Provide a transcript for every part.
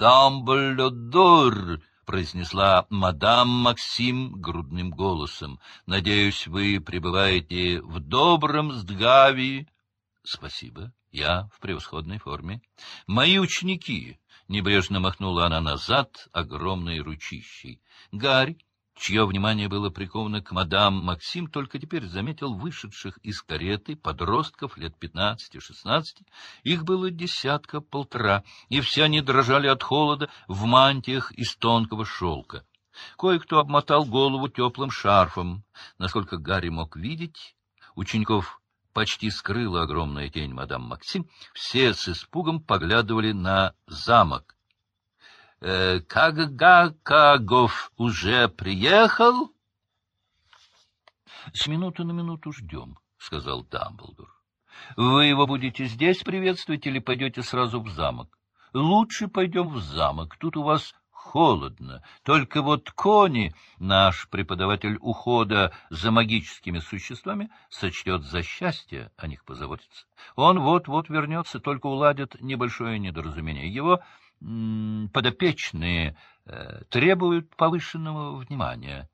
Дамблдор!» — произнесла мадам Максим грудным голосом. — Надеюсь, вы пребываете в добром сдгавии. — Спасибо, я в превосходной форме. — Мои ученики! — небрежно махнула она назад огромной ручищей. Гарри чье внимание было приковано к мадам Максим, только теперь заметил вышедших из кареты подростков лет пятнадцати-шестнадцати. Их было десятка-полтора, и все они дрожали от холода в мантиях из тонкого шелка. Кое-кто обмотал голову теплым шарфом. Насколько Гарри мог видеть, учеников почти скрыла огромная тень мадам Максим, все с испугом поглядывали на замок, э, Кагакагов уже приехал? — С минуты на минуту ждем, — сказал Дамблдор. — Вы его будете здесь приветствовать или пойдете сразу в замок? — Лучше пойдем в замок, тут у вас холодно. Только вот Кони, наш преподаватель ухода за магическими существами, сочтет за счастье о них позаботиться. Он вот-вот вернется, только уладит небольшое недоразумение. Его подопечные э, требуют повышенного внимания.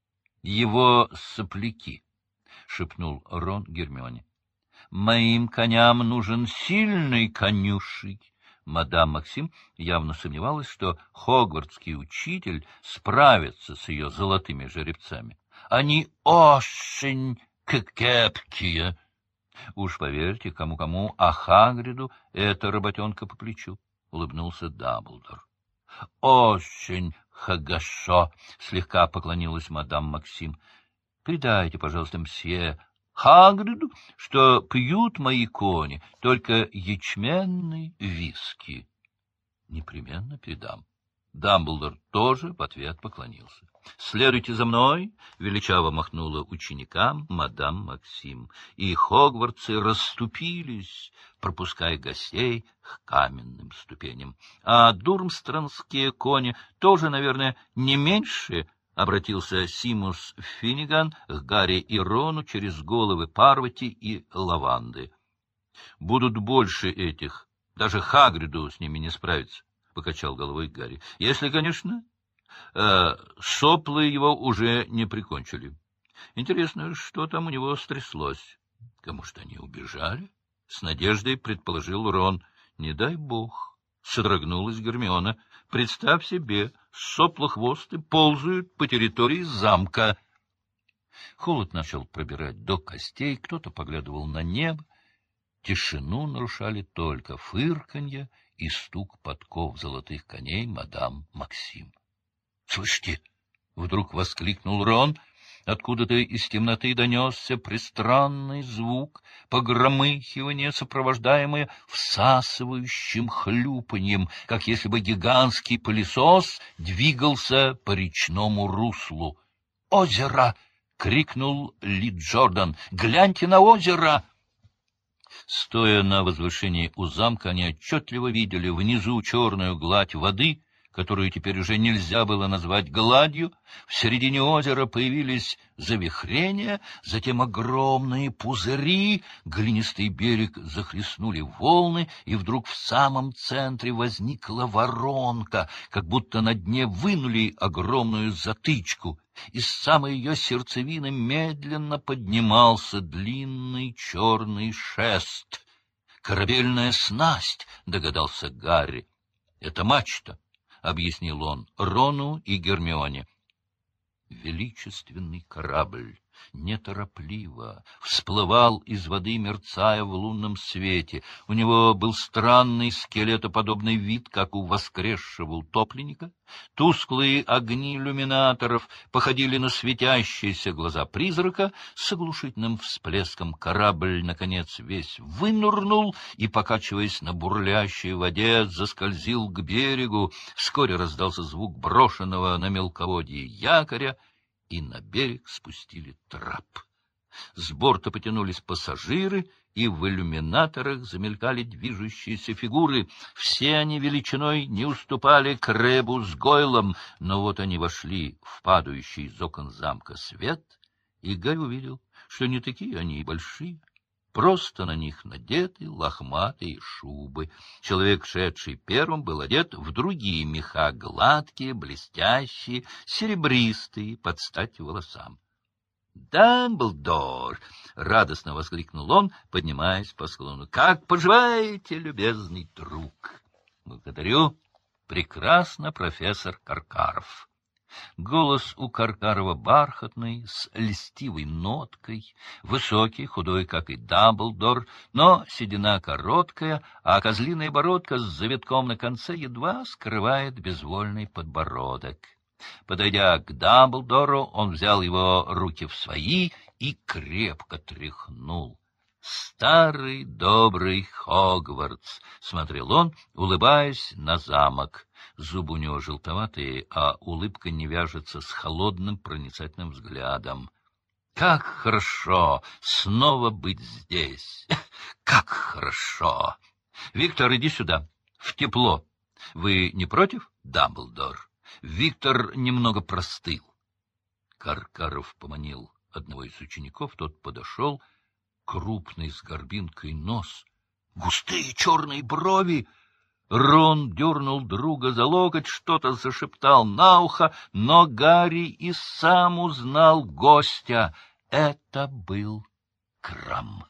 — Его сопляки, — шепнул Рон Гермионе. — Моим коням нужен сильный конюший. Мадам Максим явно сомневалась, что хогвартский учитель справится с ее золотыми жеребцами. Они очень крепкие. Уж поверьте, кому-кому, а Хагриду эта работенка по плечу. — улыбнулся Даблдор. — Очень хорошо! — слегка поклонилась мадам Максим. — Передайте, пожалуйста, мсье Хагриду, что пьют мои кони только ячменный виски. — Непременно передам. Дамблдор тоже в ответ поклонился. — Следуйте за мной! — величаво махнула ученикам мадам Максим. И хогвартсы расступились, пропуская гостей к каменным ступеням. А дурмстронские кони тоже, наверное, не меньше, — обратился Симус Финниган к Гарри и Рону через головы Парвати и Лаванды. — Будут больше этих. Даже Хагриду с ними не справиться. — покачал головой Гарри. — Если, конечно, э, соплы его уже не прикончили. Интересно, что там у него стряслось? Кому что они убежали? С надеждой предположил Рон. Не дай бог. Содрогнулась Гермиона. Представь себе, соплохвосты ползают по территории замка. Холод начал пробирать до костей, кто-то поглядывал на небо. Тишину нарушали только фырканье и стук подков золотых коней мадам Максим. — Слышите? — вдруг воскликнул Рон. Откуда-то из темноты донесся пристранный звук, погромыхивание, сопровождаемое всасывающим хлюпаньем, как если бы гигантский пылесос двигался по речному руслу. «Озеро!» — крикнул Ли Джордан. «Гляньте на озеро!» Стоя на возвышении у замка, они отчетливо видели внизу черную гладь воды, которую теперь уже нельзя было назвать гладью. В середине озера появились завихрения, затем огромные пузыри, глинистый берег захлестнули волны, и вдруг в самом центре возникла воронка, как будто на дне вынули огромную затычку. Из самой ее сердцевины медленно поднимался длинный черный шест. «Корабельная снасть», — догадался Гарри. «Это мачта», — объяснил он Рону и Гермионе. Величественный корабль неторопливо всплывал из воды, мерцая в лунном свете. У него был странный скелетоподобный вид, как у воскресшего утопленника. Тусклые огни иллюминаторов походили на светящиеся глаза призрака. С оглушительным всплеском корабль, наконец, весь вынурнул и, покачиваясь на бурлящей воде, заскользил к берегу. Вскоре раздался звук брошенного на мелководье якоря, и на берег спустили трап. С борта потянулись пассажиры, и в иллюминаторах замелькали движущиеся фигуры. Все они величиной не уступали Крэбу с Гойлом, но вот они вошли в падающий из окон замка свет, и Гарри увидел, что не такие они и большие. Просто на них надеты лохматые шубы. Человек, шедший первым, был одет в другие меха, гладкие, блестящие, серебристые, под стать волосам. «Дамблдор!» — радостно воскликнул он, поднимаясь по склону. «Как поживаете, любезный друг?» «Благодарю. Прекрасно, профессор Каркаров». Голос у Каркарова бархатный, с льстивой ноткой, высокий, худой, как и Дамблдор, но седина короткая, а козлиная бородка с завитком на конце едва скрывает безвольный подбородок. Подойдя к Дамблдору, он взял его руки в свои и крепко тряхнул. «Старый добрый Хогвартс!» — смотрел он, улыбаясь на замок. Зубы у него желтоватые, а улыбка не вяжется с холодным проницательным взглядом. «Как хорошо снова быть здесь! Как хорошо! Виктор, иди сюда, в тепло. Вы не против, Дамблдор?» Виктор немного простыл. Каркаров поманил одного из учеников, тот подошел — крупный с горбинкой нос, густые черные брови. Рон дернул друга за локоть, что-то зашептал на ухо, но Гарри и сам узнал гостя. Это был Крам.